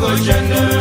Hoş geldin.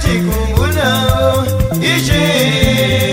chikungu navo ichi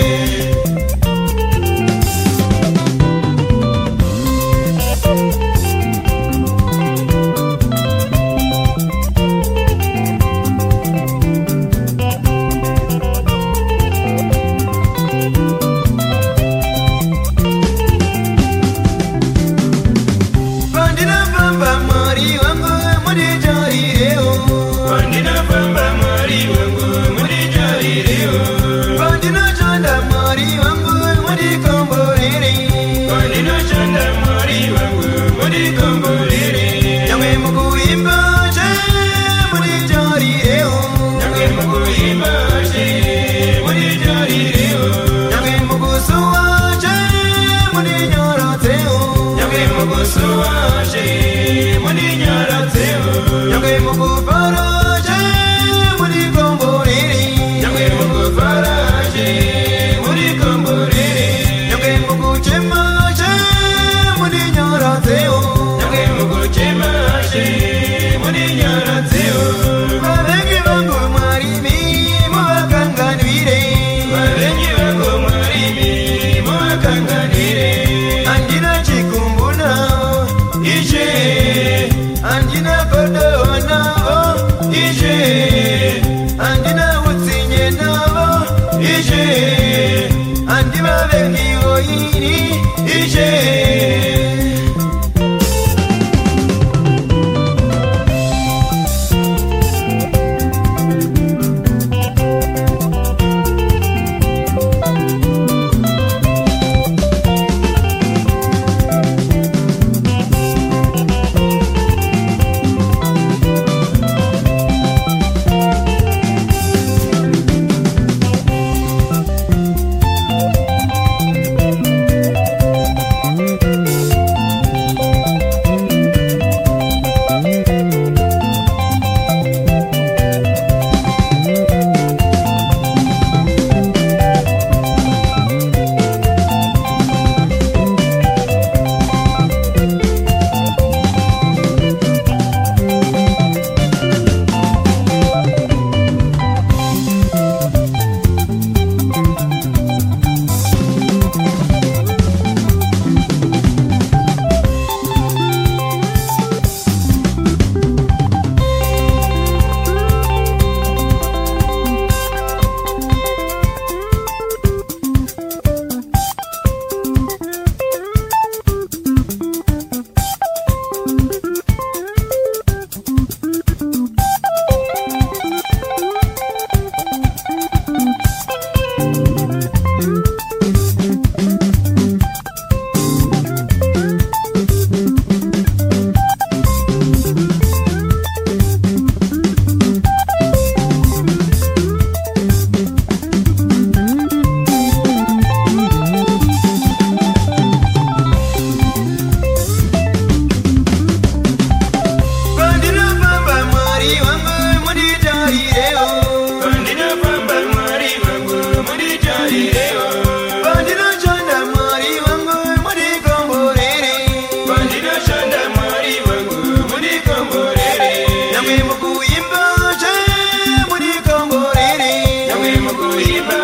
Believe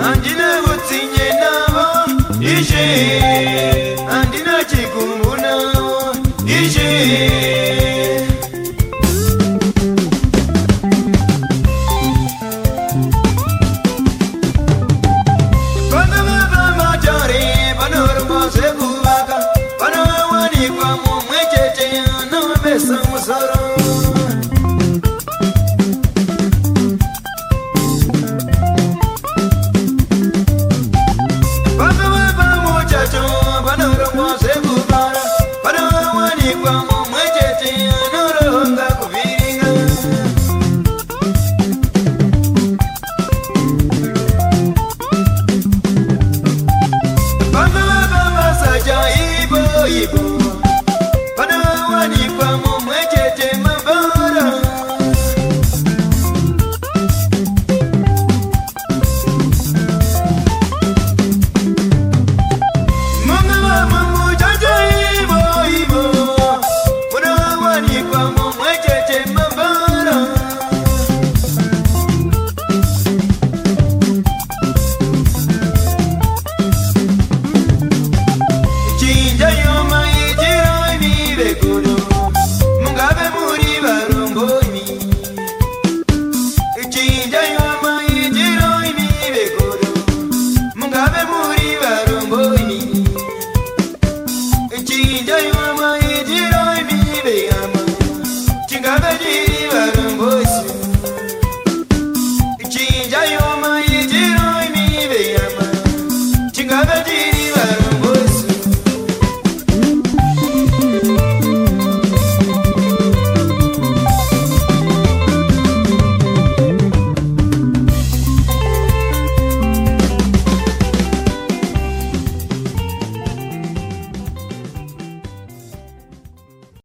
handina kutsinye navo ishe handina chikumbu navo ishe Yeah, you are my dear, I'm in the